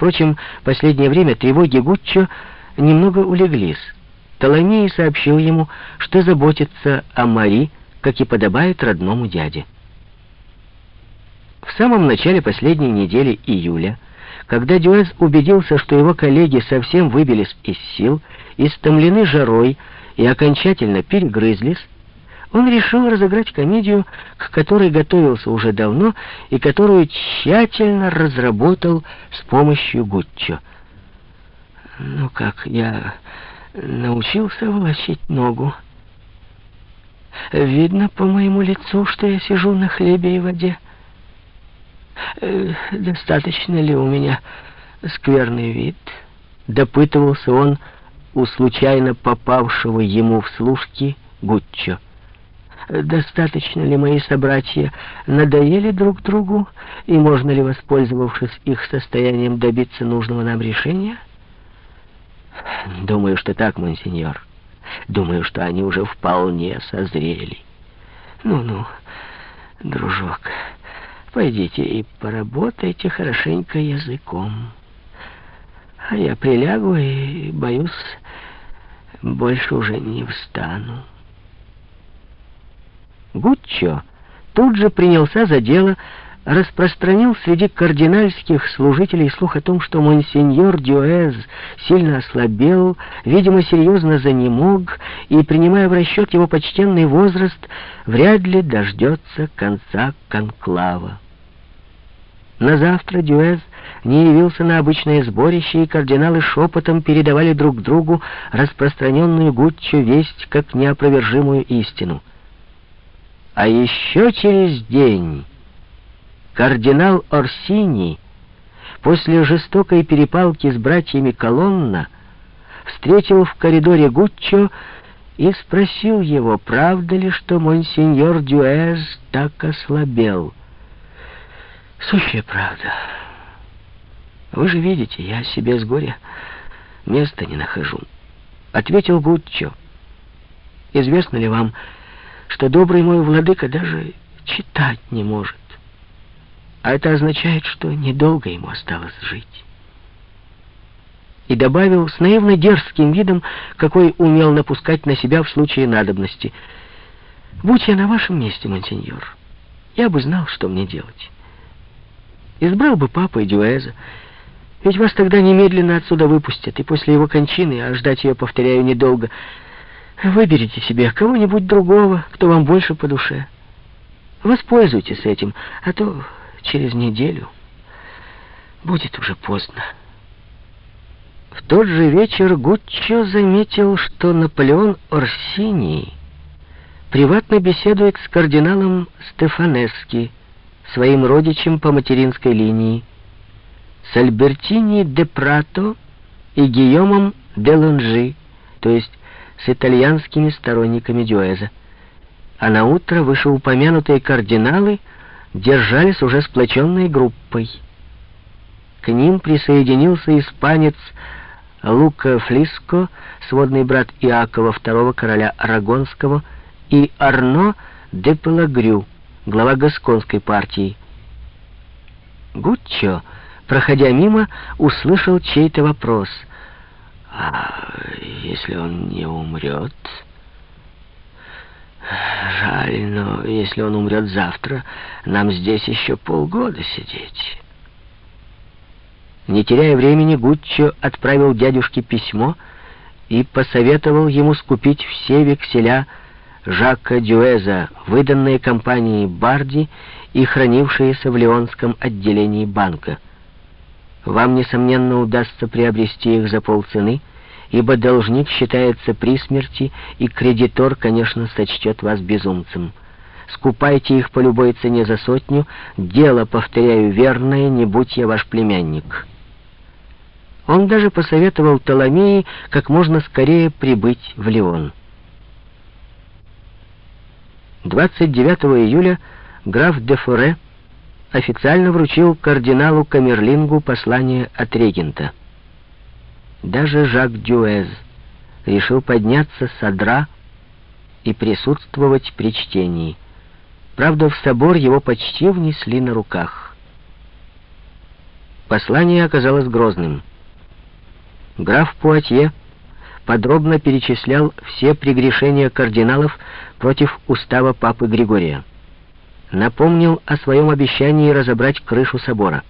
Впрочем, последнее время тревоги Гуччо немного улеглись. Толомей сообщил ему, что заботится о Мари, как и подобает родному дяде. В самом начале последней недели июля, когда Дюэс убедился, что его коллеги совсем выбились из сил, истомлены жарой и окончательно перегрызлись, он решил разыграть комедию, к которой готовился уже давно и которую тщательно разработал с помощью Гуччо. «Ну как, я научился волочить ногу. Видно по моему лицу, что я сижу на хлебе и воде. Э, достаточно ли у меня скверный вид?» Допытывался он у случайно попавшего ему в служки Гуччо достаточно ли мои собратья надоели друг другу, и можно ли, воспользовавшись их состоянием, добиться нужного нам решения? Думаю, что так, монсеньор. Думаю, что они уже вполне созрели. Ну-ну, дружок, пойдите и поработайте хорошенько языком. А я прилягу и, боюсь, больше уже не встану. Гуччо тут же принялся за дело, распространил среди кардинальских служителей слух о том, что монсеньор Дюэз сильно ослабел, видимо, серьезно занемог, и, принимая в расчет его почтенный возраст, вряд ли дождется конца конклава. На завтра Дюэз не явился на обычное сборище, и кардиналы шепотом передавали друг другу распространенную Гуччо весть как неопровержимую истину — а еще через день кардинал Орсини после жестокой перепалки с братьями Колонна встретил в коридоре Гуччо и спросил его, правда ли, что монсеньор Дюэз так ослабел. Сущая правда. Вы же видите, я себе с горя места не нахожу. Ответил Гуччо. Известно ли вам, что добрый мой владыка даже читать не может. А это означает, что недолго ему осталось жить. И добавил с наивно дерзким видом, какой умел напускать на себя в случае надобности. «Будь я на вашем месте, монсеньор, я бы знал, что мне делать. Избрал бы папа и Дюэза, ведь вас тогда немедленно отсюда выпустят, и после его кончины, а ждать ее, повторяю, недолго, — Выберите себе кого-нибудь другого, кто вам больше по душе. Воспользуйтесь этим, а то через неделю будет уже поздно. В тот же вечер Гуччо заметил, что Наполеон Орсини приватно беседует с кардиналом Стефанески, своим родичем по материнской линии, с Альбертини де Прато и Гийомом де Лонжи, то есть с итальянскими сторонниками Дюэза. А на утро вышеупомянутые кардиналы держались уже сплоченной группой. К ним присоединился испанец Лука Флиско, сводный брат Иакова II, короля Арагонского, и Арно де Пелагрю, глава Гасконской партии. Гуччо, проходя мимо, услышал чей-то вопрос — а если он не умрет? Жаль, но если он умрет завтра, нам здесь еще полгода сидеть. Не теряя времени, Гуччо отправил дядюшке письмо и посоветовал ему скупить все векселя Жака Дюэза, выданные компанией Барди и хранившиеся в Леонском отделении банка. Вам, несомненно, удастся приобрести их за полцены, ибо должник считается при смерти, и кредитор, конечно, сочтет вас безумцем. Скупайте их по любой цене за сотню, дело, повторяю, верное, не будь я ваш племянник». Он даже посоветовал Толомеи как можно скорее прибыть в Леон. 29 июля граф де Форе официально вручил кардиналу Камерлингу послание от регента. Даже Жак Дюэз решил подняться с одра и присутствовать при чтении. Правда, в собор его почти внесли на руках. Послание оказалось грозным. Граф Пуатье подробно перечислял все прегрешения кардиналов против устава Папы Григория. Напомнил о своем обещании разобрать крышу собора.